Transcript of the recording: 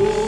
Ooh.